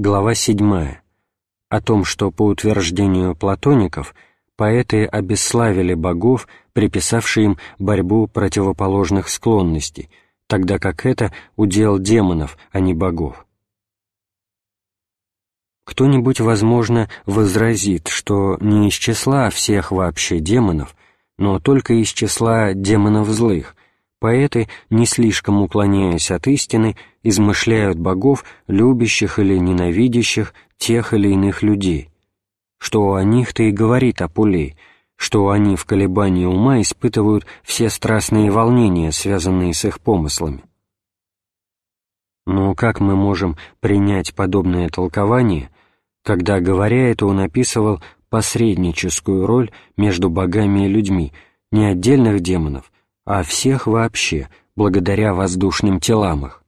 Глава 7. О том, что по утверждению платоников поэты обесславили богов, приписавшие им борьбу противоположных склонностей, тогда как это удел демонов, а не богов. Кто-нибудь, возможно, возразит, что не из числа всех вообще демонов, но только из числа демонов злых, Поэты, не слишком уклоняясь от истины, измышляют богов, любящих или ненавидящих тех или иных людей. Что о них-то и говорит Апулей, что они в колебании ума испытывают все страстные волнения, связанные с их помыслами. Но как мы можем принять подобное толкование, когда, говоря это, он описывал посредническую роль между богами и людьми, не отдельных демонов, а всех вообще, благодаря воздушным телам их.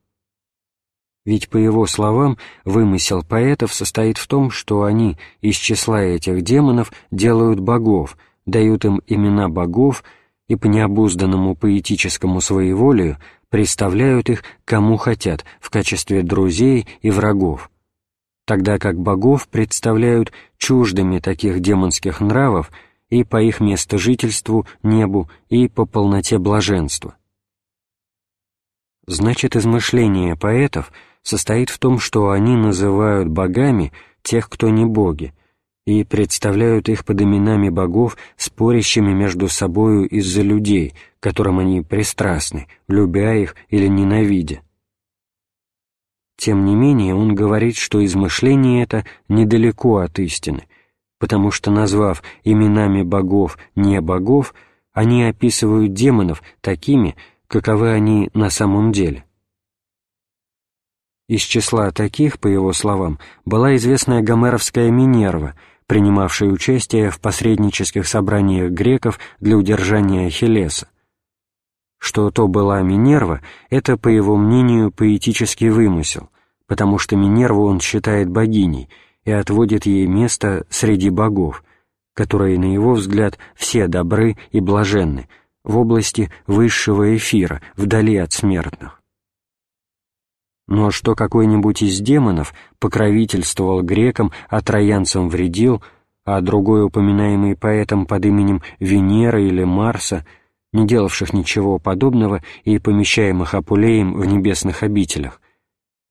Ведь, по его словам, вымысел поэтов состоит в том, что они из числа этих демонов делают богов, дают им имена богов и по необузданному поэтическому своеволию представляют их кому хотят в качестве друзей и врагов, тогда как богов представляют чуждыми таких демонских нравов и по их местожительству, небу, и по полноте блаженства. Значит, измышление поэтов состоит в том, что они называют богами тех, кто не боги, и представляют их под именами богов, спорящими между собою из-за людей, которым они пристрастны, любя их или ненавидя. Тем не менее, он говорит, что измышление это недалеко от истины, потому что, назвав именами богов не богов, они описывают демонов такими, каковы они на самом деле. Из числа таких, по его словам, была известная гомеровская Минерва, принимавшая участие в посреднических собраниях греков для удержания Ахиллеса. Что то была Минерва, это, по его мнению, поэтический вымысел, потому что Минерву он считает богиней — и отводит ей место среди богов, которые, на его взгляд, все добры и блаженны, в области высшего эфира, вдали от смертных. Но что какой-нибудь из демонов покровительствовал грекам, а троянцам вредил, а другой, упоминаемый поэтом под именем Венера или Марса, не делавших ничего подобного и помещаемых Апулеем в небесных обителях,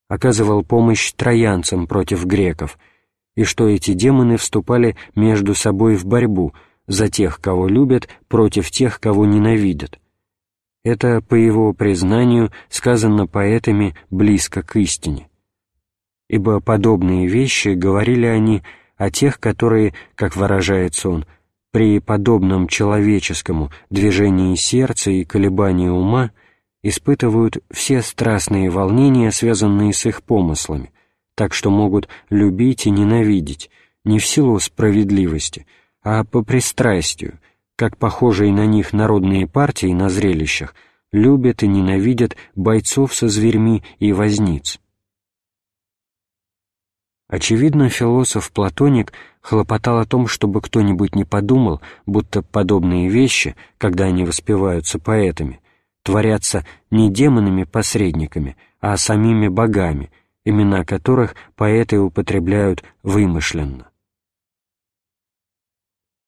оказывал помощь троянцам против греков — и что эти демоны вступали между собой в борьбу за тех, кого любят, против тех, кого ненавидят. Это, по его признанию, сказано поэтами близко к истине. Ибо подобные вещи говорили они о тех, которые, как выражается он, при подобном человеческому движении сердца и колебании ума испытывают все страстные волнения, связанные с их помыслами, так что могут любить и ненавидеть, не в силу справедливости, а по пристрастию, как похожие на них народные партии на зрелищах любят и ненавидят бойцов со зверьми и возниц. Очевидно, философ-платоник хлопотал о том, чтобы кто-нибудь не подумал, будто подобные вещи, когда они воспеваются поэтами, творятся не демонами-посредниками, а самими богами, имена которых поэты употребляют вымышленно.